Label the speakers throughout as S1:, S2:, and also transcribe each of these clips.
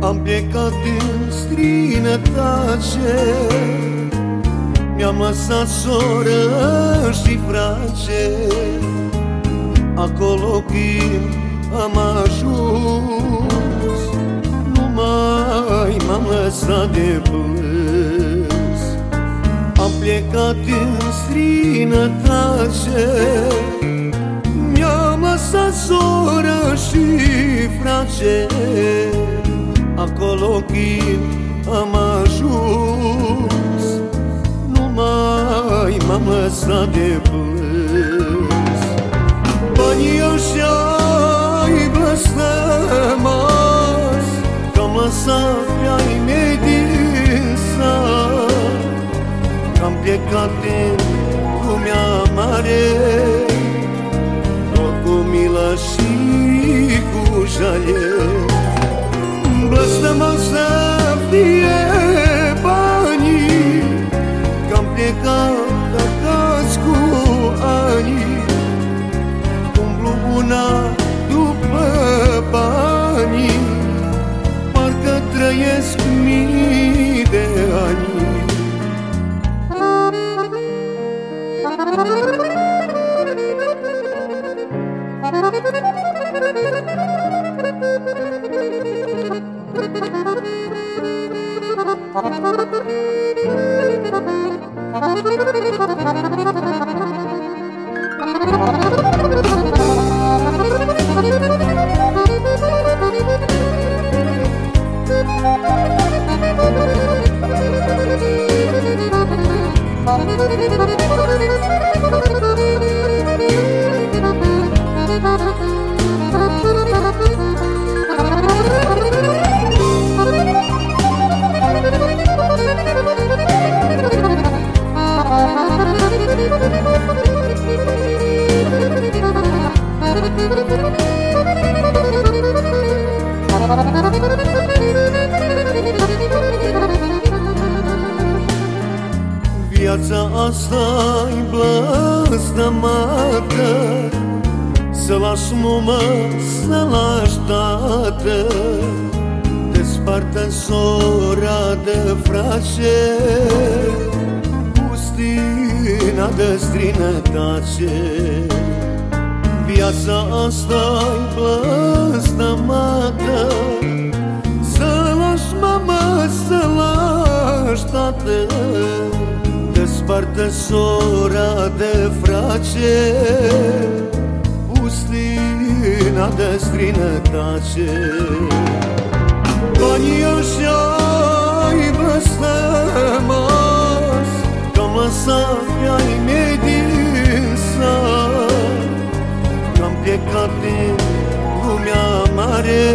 S1: Am plecat din străinătate Mi-am lăsat soră și frate. Acolo când am ajuns Nu mai m-am lăsat de plâns Am plecat din străinătate. Mi-am lăsat soră și frate Acolo când am ajuns. Nu mai m-am lăsat de plâns Că-am Thank Viața asta-i blăstămată Să lași mumă, să lași tată. Despartă sora de frate Pustina de strinătate Viața asta-i blăstămată Să lași mamă, să lași tată Despartă sora de frate Pustina de strinătate Banii ăștia-i blăstămați Că-am lăsat pe-ai mei din sat Că-am plecat din lumea mare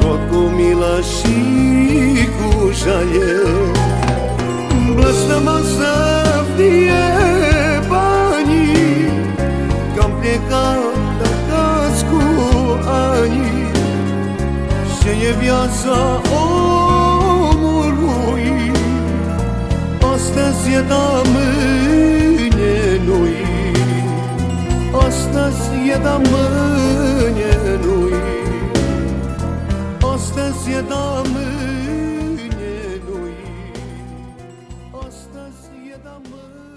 S1: Tot cu milă și cu jale Blăstămă să fie banii Că-am plecat acasă cu ani Și e viața omului Astăzi e da mâine nu-i Astăzi e da mâine nu-i Astăzi e da mâine Anastasiya'da mı?